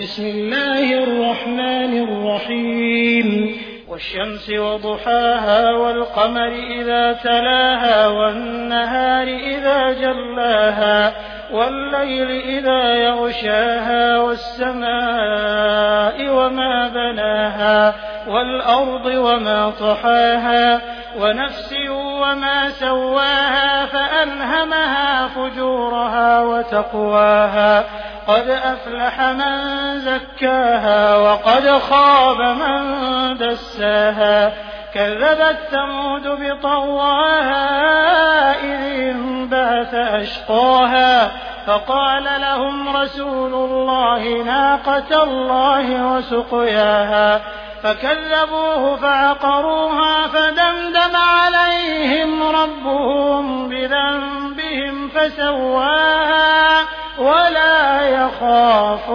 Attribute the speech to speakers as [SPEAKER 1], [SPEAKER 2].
[SPEAKER 1] بسم الله الرحمن الرحيم. والشمس وضحاها والقمر إذا تلاها والنهار إذا جلاها والليل إذا يغشاها والسماء وما بناها والأرض وما طحاها ونفس وما سواها فألهمها فجورها وتقواها. قد أفلح من زكاها وقد خاب من دساها. كذبت ثمود بطواها إذ انبعث أشقاها. فقال لهم رسول الله ناقة الله وسقياها. فكذبوه فعقروها ربهم بذنبهم فسواها ولا يخاف